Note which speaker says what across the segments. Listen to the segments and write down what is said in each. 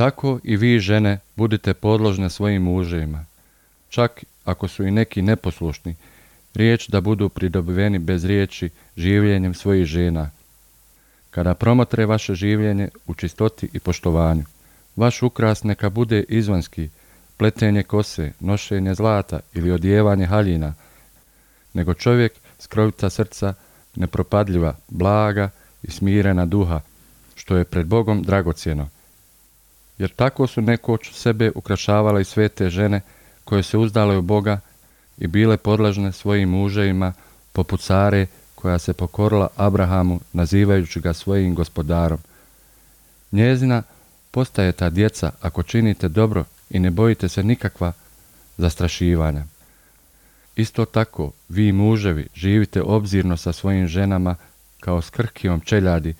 Speaker 1: Tako i vi žene budite podložne svojim muževima. Čak ako su i neki neposlušni, riječ da budu pridobiveni bez riječi življenjem svojih žena. Kada promotre vaše življenje u čistoti i poštovanju. Vaš ukras neka bude izvanski, pletenje kose, nošenje zlata ili odjevanje haljina, nego čovjek skrovita srca, nepropadljiva, blaga i smirena duha, što je pred Bogom dragocjeno. Jer tako su nekoć sebe ukrašavale i svete žene koje se uzdale u Boga i bile podlažne svojim muževima poput Sare koja se pokorila Abrahamu nazivajući ga svojim gospodarom. Njezina postaje ta djeca ako činite dobro i ne bojite se nikakva zastrašivanja. Isto tako, vi muževi živite obzirno sa svojim ženama kao s krhkijom čeljadi,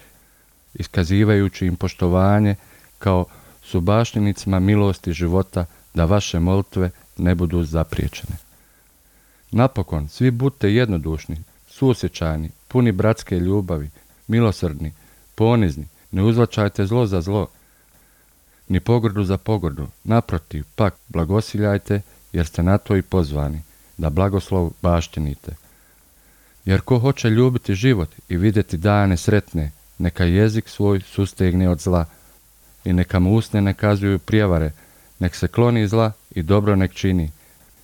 Speaker 1: iskazivajući im poštovanje kao subašnjenicima milosti života da vaše molitve ne budu zapriječene. Napokon, svi budite jednodušni, susjećani, puni bratske ljubavi, milosrdni, ponizni, ne uzlačajte zlo za zlo, ni pogrdu za pogrdu, naprotiv, pak blagosiljajte jer ste na to i pozvani, da blagoslov baštenite. Jer ko hoće ljubiti život i vidjeti dane sretne, neka jezik svoj sustegne od zla i neka mu usne ne kazuju prijevare, nek se kloni zla i dobro nek čini,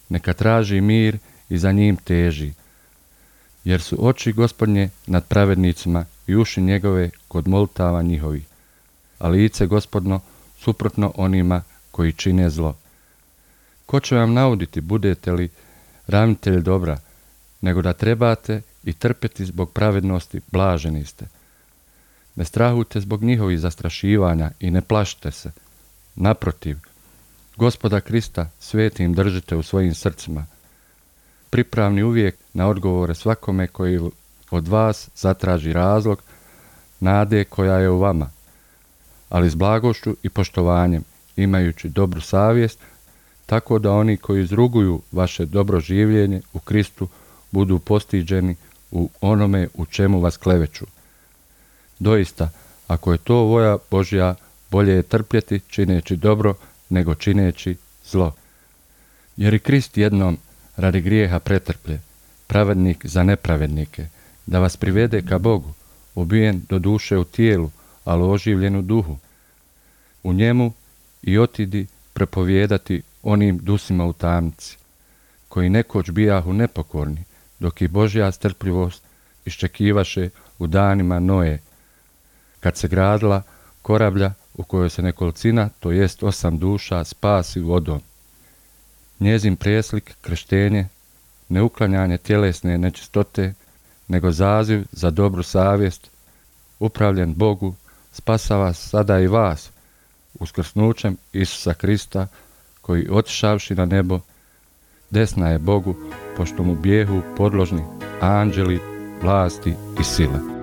Speaker 1: neka traži mir i za njim teži. Jer su oči gospodnje nad pravednicima i uši njegove kod moltava njihovih, a lice gospodno suprotno onima koji čine zlo. Ko će vam nauditi, budete li ravnitelj dobra, nego da trebate i trpeti zbog pravednosti, blaženi ste. Ne strahujte zbog njihovih zastrašivanja i ne plašite se. Naprotiv, gospoda Krista svetim držite u svojim srcima. Pripravni uvijek na odgovore svakome koji od vas zatraži razlog, nade koja je u vama, ali s blagošću i poštovanjem, imajući dobru savjest, tako da oni koji izruguju vaše dobro življenje u Kristu budu postiđeni u onome u čemu vas kleveću. Doista, ako je to voja Božja, bolje je trpjeti čineći dobro nego čineći zlo. Jer i Krist jednom radi grijeha pretrplje, pravednik za nepravednike, da vas privede ka Bogu, ubijen do duše u tijelu, ali oživljen u duhu. U njemu i otidi prepovijedati onim dusima u tamnici, koji nekoć bijahu nepokorni, dok i Božja strpljivost iščekivaše u danima Noje, kad se gradila korablja u kojoj se nekolicina, to jest osam duša, spasi vodom. Njezin preslik, krštenje, neuklanjanje tjelesne nečistote, nego zaziv za dobru savjest, upravljen Bogu, spasava sada i vas, uskrsnućem Isusa Krista, koji otišavši na nebo, desna je Bogu, pošto mu bijehu podložni anđeli, vlasti i sile.